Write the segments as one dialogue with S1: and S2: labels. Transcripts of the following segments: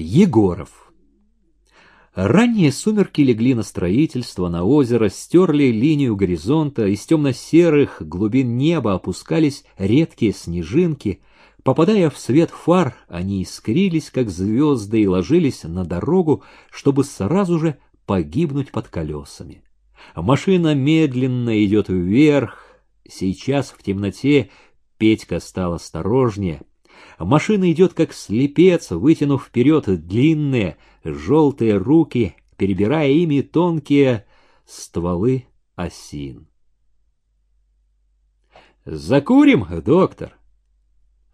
S1: Егоров. Ранние сумерки легли на строительство, на озеро, стерли линию горизонта, из темно-серых глубин неба опускались редкие снежинки. Попадая в свет фар, они искрились, как звезды, и ложились на дорогу, чтобы сразу же погибнуть под колесами. Машина медленно идет вверх. Сейчас в темноте Петька стал осторожнее — Машина идет как слепец, вытянув вперед длинные желтые руки, перебирая ими тонкие стволы осин. «Закурим, доктор?»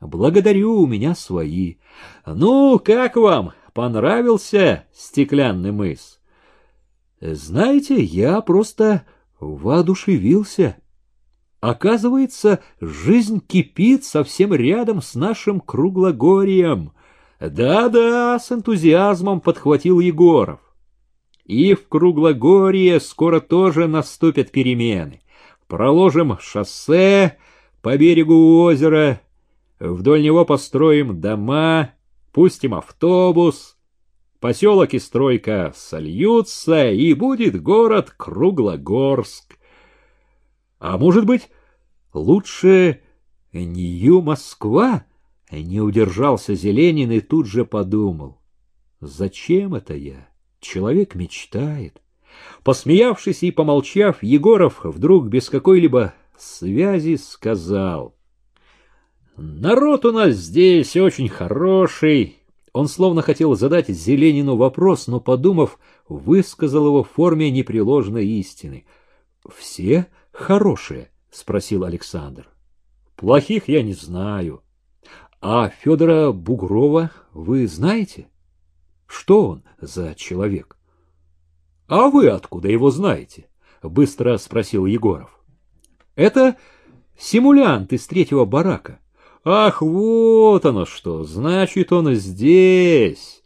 S1: «Благодарю, у меня свои. Ну, как вам, понравился стеклянный мыс?» «Знаете, я просто воодушевился». Оказывается, жизнь кипит совсем рядом с нашим круглогорием. Да-да, с энтузиазмом подхватил Егоров. И в Круглогорье скоро тоже наступят перемены. Проложим шоссе по берегу озера, вдоль него построим дома, пустим автобус, поселок и стройка сольются, и будет город Круглогорск. А может быть, лучше Нью-Москва? Не удержался Зеленин и тут же подумал. Зачем это я? Человек мечтает. Посмеявшись и помолчав, Егоров вдруг без какой-либо связи сказал. «Народ у нас здесь очень хороший». Он словно хотел задать Зеленину вопрос, но, подумав, высказал его в форме непреложной истины. «Все хорошие? — спросил Александр. — Плохих я не знаю. А Федора Бугрова вы знаете? Что он за человек? — А вы откуда его знаете? — быстро спросил Егоров. — Это симулянт из третьего барака. Ах, вот оно что, значит, он здесь.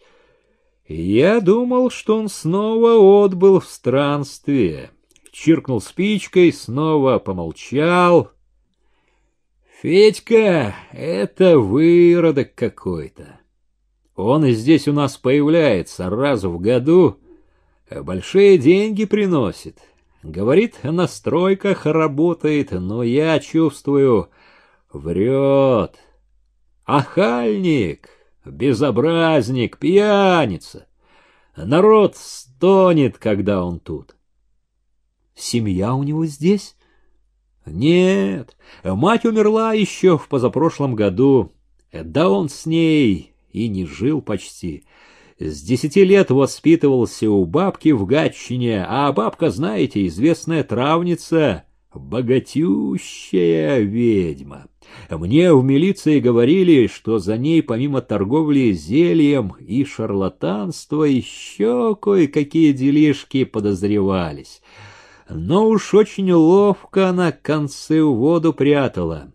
S1: Я думал, что он снова отбыл в странстве чиркнул спичкой, снова помолчал. «Федька, это выродок какой-то. Он здесь у нас появляется раз в году, большие деньги приносит. Говорит, на стройках работает, но я чувствую, врет. Ахальник, безобразник, пьяница. Народ стонет, когда он тут. Семья у него здесь? Нет, мать умерла еще в позапрошлом году. Да он с ней и не жил почти. С десяти лет воспитывался у бабки в Гатчине, а бабка, знаете, известная травница, богатющая ведьма. Мне в милиции говорили, что за ней помимо торговли зельем и шарлатанства еще кое-какие делишки подозревались но уж очень ловко она концы в воду прятала.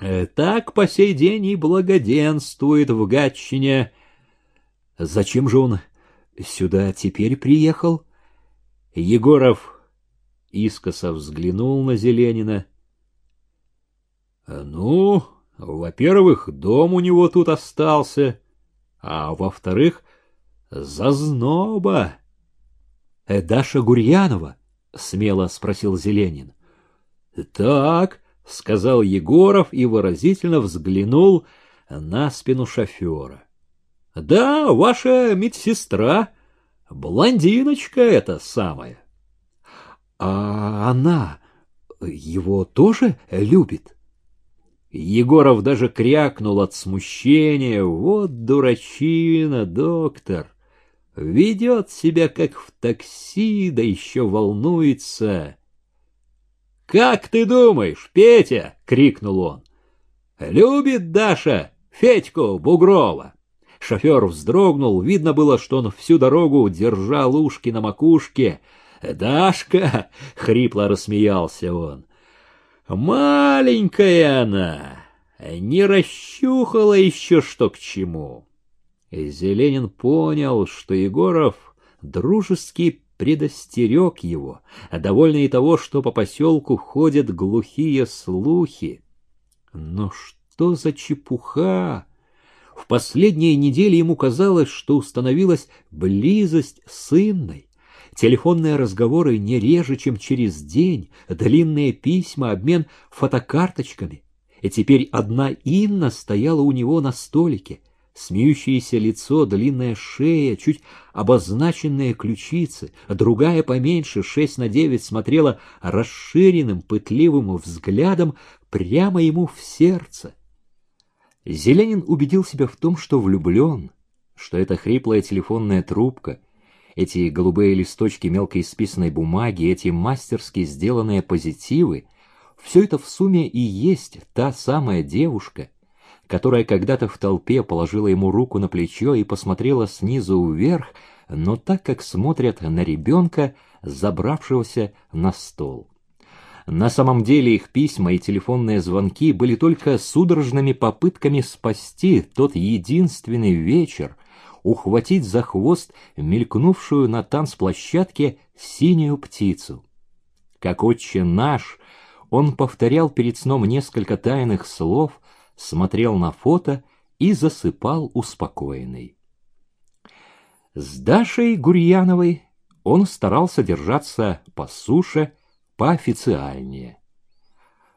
S1: Э, так по сей день и благоденствует в Гатчине. Зачем же он сюда теперь приехал? Егоров искоса взглянул на Зеленина. Ну, во-первых, дом у него тут остался, а во-вторых, зазноба. Э, Даша Гурьянова —— смело спросил Зеленин. — Так, — сказал Егоров и выразительно взглянул на спину шофера. — Да, ваша медсестра, блондиночка эта самая. — А она его тоже любит? Егоров даже крякнул от смущения. Вот дурачина, доктор ведет себя как в такси, да еще волнуется. «Как ты думаешь, Петя?» — крикнул он. «Любит Даша Федьку Бугрова?» Шофер вздрогнул, видно было, что он всю дорогу держал ушки на макушке. «Дашка!» — хрипло рассмеялся он. «Маленькая она, не расщухала еще что к чему». Зеленин понял, что Егоров дружески предостерег его, довольный того, что по поселку ходят глухие слухи. Но что за чепуха? В последние недели ему казалось, что установилась близость с Инной. Телефонные разговоры не реже, чем через день, длинные письма, обмен фотокарточками. И теперь одна Инна стояла у него на столике. Смеющееся лицо, длинная шея, чуть обозначенные ключицы, другая поменьше, шесть на девять, смотрела расширенным, пытливым взглядом прямо ему в сердце. Зеленин убедил себя в том, что влюблен, что эта хриплая телефонная трубка, эти голубые листочки мелко исписанной бумаги, эти мастерски сделанные позитивы, все это в сумме и есть та самая девушка, которая когда-то в толпе положила ему руку на плечо и посмотрела снизу вверх, но так, как смотрят на ребенка, забравшегося на стол. На самом деле их письма и телефонные звонки были только судорожными попытками спасти тот единственный вечер, ухватить за хвост мелькнувшую на танцплощадке синюю птицу. Как отче наш, он повторял перед сном несколько тайных слов, смотрел на фото и засыпал успокоенный. С Дашей Гурьяновой он старался держаться по суше, поофициальнее.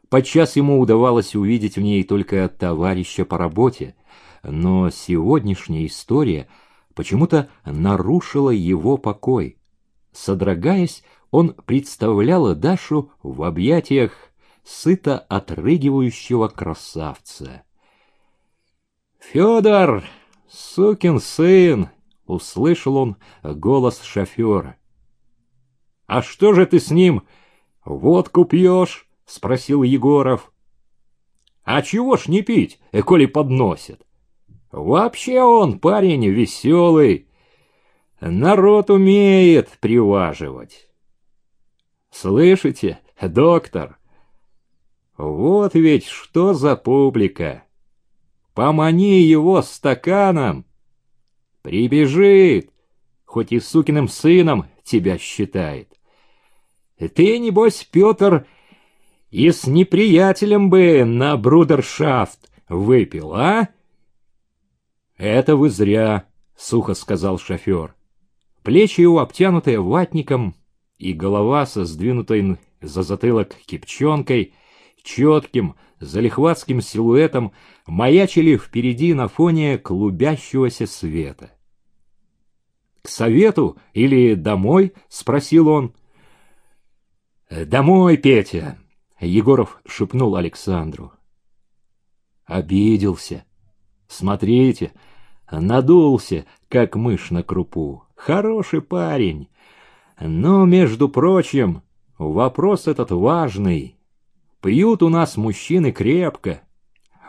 S1: Подчас ему удавалось увидеть в ней только товарища по работе, но сегодняшняя история почему-то нарушила его покой. Содрогаясь, он представлял Дашу в объятиях сыто отрыгивающего красавца. «Федор, сукин сын!» — услышал он голос шофера. «А что же ты с ним водку пьешь?» — спросил Егоров. «А чего ж не пить, коли подносят? Вообще он парень веселый, народ умеет приваживать». «Слышите, доктор?» Вот ведь что за публика! Помани его стаканом! Прибежит, хоть и сукиным сыном тебя считает. Ты, небось, Петр, и с неприятелем бы на брудершафт выпил, а? Это вы зря, — сухо сказал шофер. Плечи его обтянутые ватником и голова со сдвинутой за затылок кипчонкой — четким, залихватским силуэтом маячили впереди на фоне клубящегося света. «К совету или домой?» — спросил он. «Домой, Петя!» — Егоров шепнул Александру. Обиделся. Смотрите, надулся, как мышь на крупу. Хороший парень. Но, между прочим, вопрос этот важный. Пьют у нас мужчины крепко.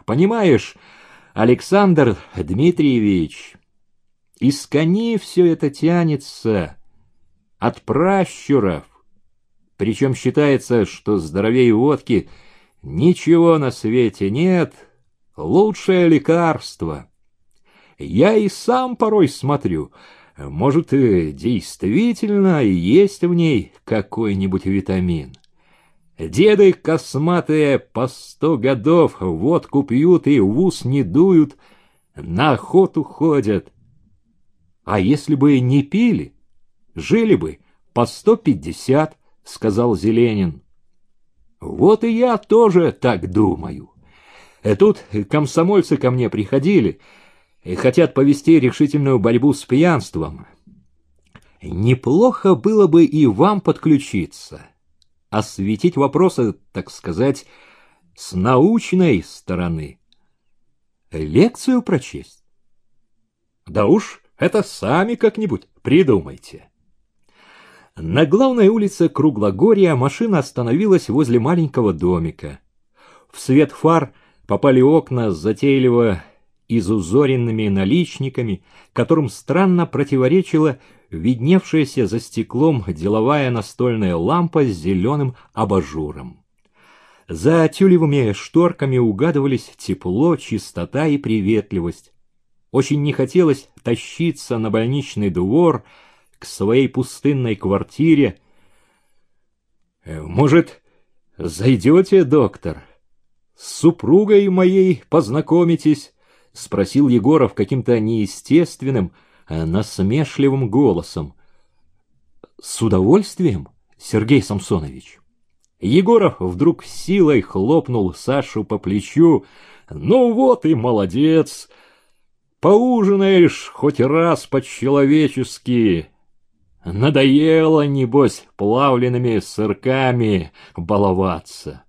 S1: Понимаешь, Александр Дмитриевич, из коней все это тянется от пращуров. Причем считается, что здоровее водки ничего на свете нет, лучшее лекарство. Я и сам порой смотрю, может, действительно есть в ней какой-нибудь витамин. Деды косматые по сто годов водку пьют и в ус не дуют, на охоту ходят. А если бы не пили, жили бы по сто пятьдесят, сказал Зеленин. Вот и я тоже так думаю. Тут комсомольцы ко мне приходили и хотят повести решительную борьбу с пьянством. Неплохо было бы и вам подключиться осветить вопросы, так сказать, с научной стороны. Лекцию прочесть? Да уж, это сами как-нибудь придумайте. На главной улице Круглогорья машина остановилась возле маленького домика. В свет фар попали окна с затейливо изузоренными наличниками, которым странно противоречила видневшаяся за стеклом деловая настольная лампа с зеленым абажуром. За тюлевыми шторками угадывались тепло, чистота и приветливость. Очень не хотелось тащиться на больничный двор к своей пустынной квартире. «Э, «Может, зайдете, доктор? С супругой моей познакомитесь?» —— спросил Егоров каким-то неестественным, насмешливым голосом. «С удовольствием, Сергей Самсонович». Егоров вдруг силой хлопнул Сашу по плечу. «Ну вот и молодец! Поужинаешь хоть раз по-человечески. Надоело, небось, плавленными сырками баловаться».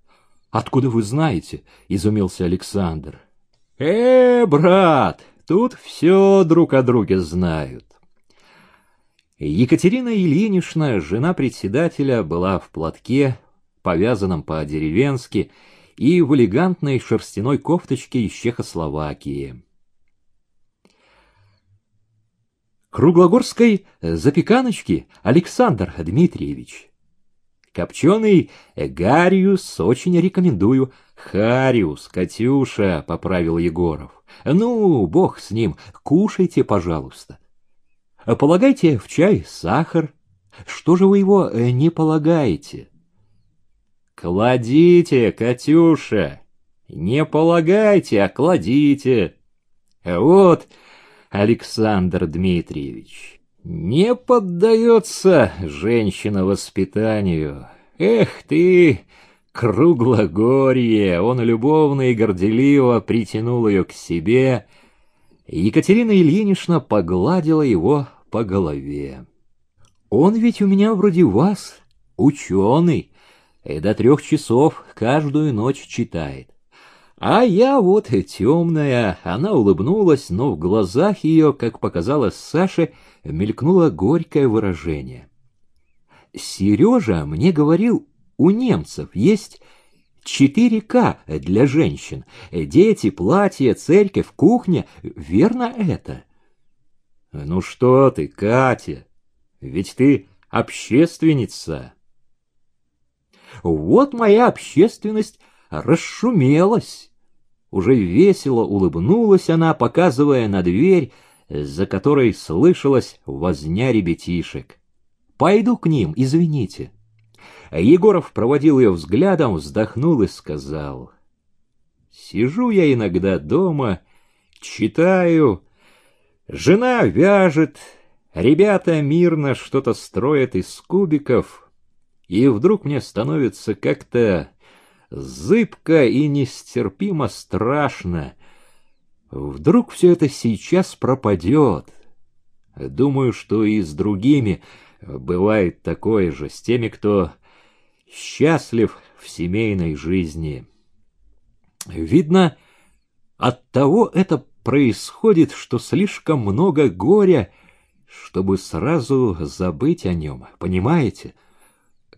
S1: «Откуда вы знаете?» — изумился Александр. «Э, брат, тут все друг о друге знают». Екатерина Ильинична, жена председателя, была в платке, повязанном по-деревенски, и в элегантной шерстяной кофточке из Чехословакии. Круглогорской запеканочки Александр Дмитриевич. Копченый Гариус очень рекомендую. Хариус, Катюша, — поправил Егоров. Ну, бог с ним, кушайте, пожалуйста. Полагайте в чай сахар. Что же вы его э, не полагаете? Кладите, Катюша. Не полагайте, а кладите. Вот, Александр Дмитриевич, не поддается женщина воспитанию. Эх ты, круглогорье! Он любовно и горделиво притянул ее к себе. Екатерина Ильинична погладила его по голове. Он ведь у меня вроде вас, ученый, и до трех часов каждую ночь читает. А я вот темная, она улыбнулась, но в глазах ее, как показалось Саше, мелькнуло горькое выражение. Сережа мне говорил, у немцев есть 4К для женщин. Дети, платья, церковь, кухня. Верно это? Ну что ты, Катя, ведь ты общественница. Вот моя общественность расшумелась. Уже весело улыбнулась она, показывая на дверь, за которой слышалась возня ребятишек. «Пойду к ним, извините». Егоров проводил ее взглядом, вздохнул и сказал. «Сижу я иногда дома, читаю, жена вяжет, ребята мирно что-то строят из кубиков, и вдруг мне становится как-то зыбко и нестерпимо страшно. Вдруг все это сейчас пропадет. Думаю, что и с другими бывает такое же, с теми, кто счастлив в семейной жизни. Видно, от того это происходит, что слишком много горя, чтобы сразу забыть о нем, понимаете?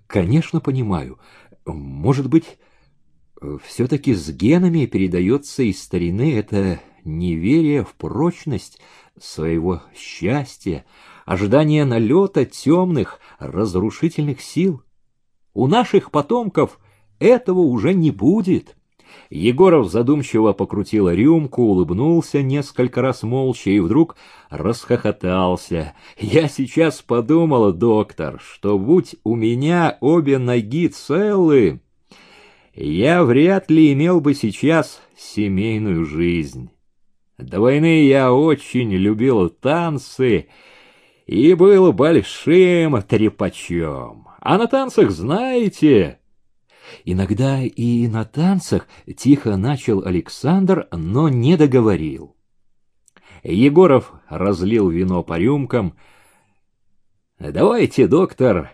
S1: Конечно, понимаю. Может быть, все-таки с генами передается из старины это неверие в прочность своего счастья, ожидание налета темных, разрушительных сил. У наших потомков этого уже не будет. Егоров задумчиво покрутил рюмку, улыбнулся несколько раз молча и вдруг расхохотался. «Я сейчас подумал, доктор, что будь у меня обе ноги целы, я вряд ли имел бы сейчас семейную жизнь. До войны я очень любил танцы и был большим трепачом. А на танцах, знаете... Иногда и на танцах тихо начал Александр, но не договорил. Егоров разлил вино по рюмкам. «Давайте, доктор,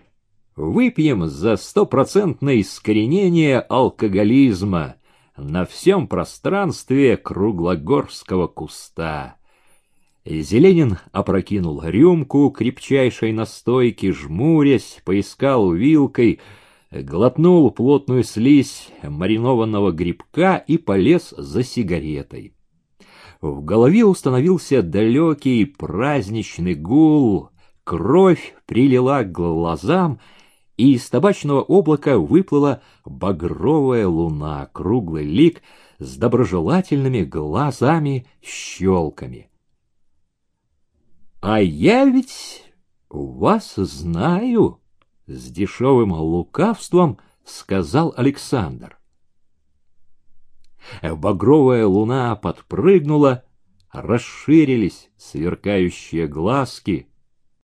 S1: Выпьем за стопроцентное искоренение алкоголизма на всем пространстве круглогорского куста. Зеленин опрокинул рюмку крепчайшей настойки, жмурясь, поискал вилкой, глотнул плотную слизь маринованного грибка и полез за сигаретой. В голове установился далекий праздничный гул, кровь прилила к глазам — и из табачного облака выплыла багровая луна, круглый лик с доброжелательными глазами-щелками. «А я ведь вас знаю!» — с дешевым лукавством сказал Александр. Багровая луна подпрыгнула, расширились сверкающие глазки,